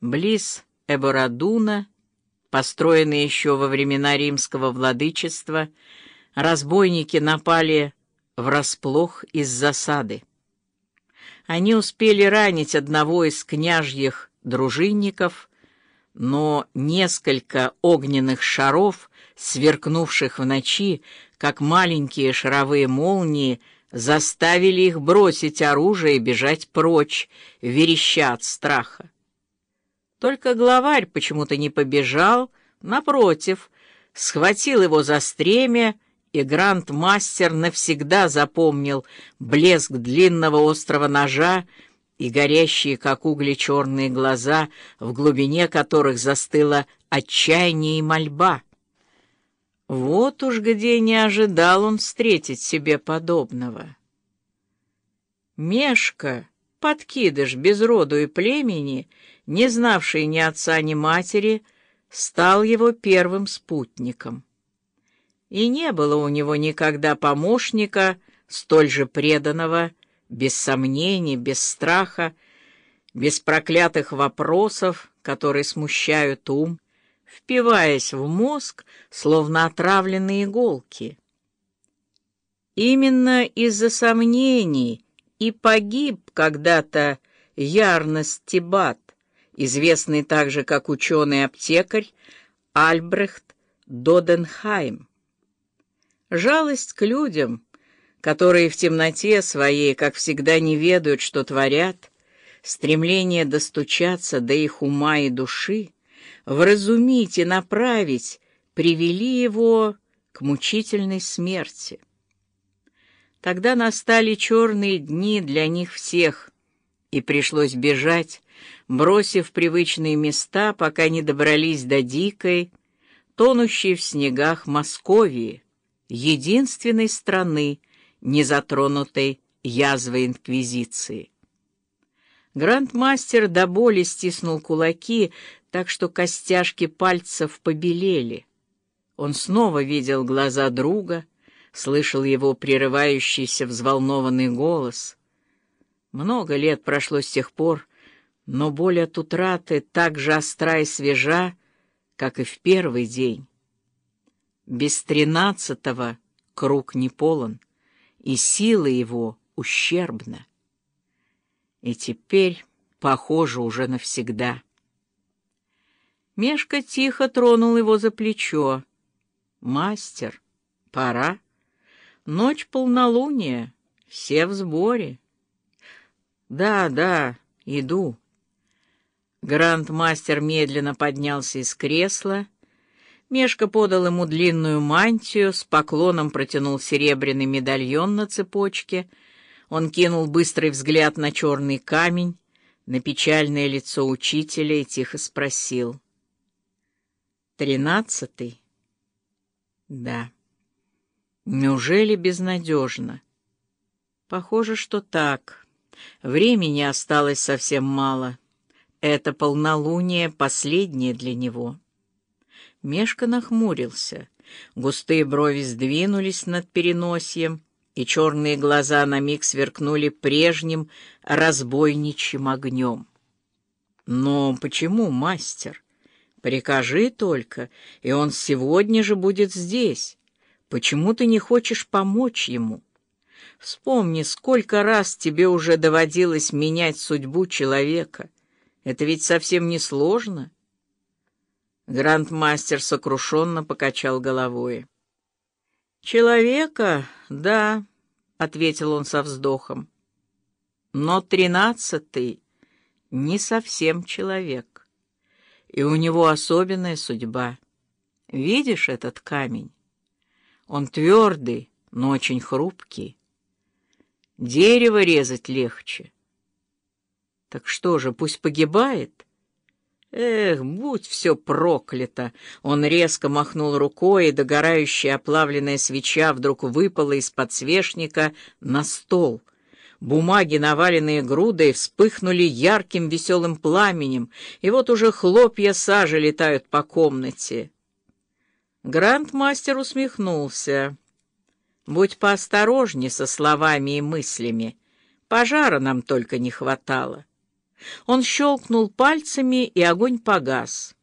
близ Эборадуна, построенный еще во времена римского владычества, разбойники напали врасплох из засады. Они успели ранить одного из княжьих дружинников, но несколько огненных шаров, сверкнувших в ночи, как маленькие шаровые молнии, заставили их бросить оружие и бежать прочь, вереща от страха. Только главарь почему-то не побежал, напротив, схватил его за стремя, и гранд-мастер навсегда запомнил блеск длинного острого ножа и горящие, как угли, черные глаза, в глубине которых застыло отчаяние и мольба. Вот уж где не ожидал он встретить себе подобного. Мешка, подкидыш без роду и племени, не знавший ни отца, ни матери, стал его первым спутником. И не было у него никогда помощника, столь же преданного, без сомнений, без страха, без проклятых вопросов, которые смущают ум, впиваясь в мозг, словно отравленные иголки. Именно из-за сомнений и погиб когда-то Ярнес Тибат, известный также как ученый-аптекарь Альбрехт Доденхайм. Жалость к людям, которые в темноте своей, как всегда, не ведают, что творят, стремление достучаться до их ума и души, вразумить и направить, привели его к мучительной смерти. Тогда настали черные дни для них всех, и пришлось бежать, бросив привычные места, пока не добрались до дикой, тонущей в снегах Московии, единственной страны, не затронутой язвой Инквизиции. Грандмастер до боли стиснул кулаки, так что костяшки пальцев побелели. Он снова видел глаза друга, слышал его прерывающийся взволнованный голос. Много лет прошло с тех пор, но боль от утраты так же остра и свежа, как и в первый день. Без тринадцатого круг не полон, и сила его ущербна. И теперь, похоже, уже навсегда. Мешка тихо тронул его за плечо. «Мастер, пора. Ночь полнолуния, все в сборе». «Да, да, иду». Гранд-мастер медленно поднялся из кресла. Мешка подал ему длинную мантию, с поклоном протянул серебряный медальон на цепочке. Он кинул быстрый взгляд на черный камень, на печальное лицо учителя и тихо спросил. «Тринадцатый?» «Да». «Неужели безнадежно?» «Похоже, что так. Времени осталось совсем мало». Это полнолуние последнее для него. Мешка нахмурился. Густые брови сдвинулись над переносием, и черные глаза на миг сверкнули прежним разбойничьим огнем. «Но почему, мастер? Прикажи только, и он сегодня же будет здесь. Почему ты не хочешь помочь ему? Вспомни, сколько раз тебе уже доводилось менять судьбу человека». Это ведь совсем не сложно. Грандмастер сокрушенно покачал головой. «Человека, да», — ответил он со вздохом. «Но тринадцатый не совсем человек, и у него особенная судьба. Видишь этот камень? Он твердый, но очень хрупкий. Дерево резать легче». Так что же, пусть погибает? Эх, будь все проклято! Он резко махнул рукой, и догорающая оплавленная свеча вдруг выпала из подсвечника на стол. Бумаги, наваленные грудой, вспыхнули ярким веселым пламенем, и вот уже хлопья сажи летают по комнате. Грандмастер усмехнулся. «Будь поосторожней со словами и мыслями. Пожара нам только не хватало». Он щелкнул пальцами, и огонь погас.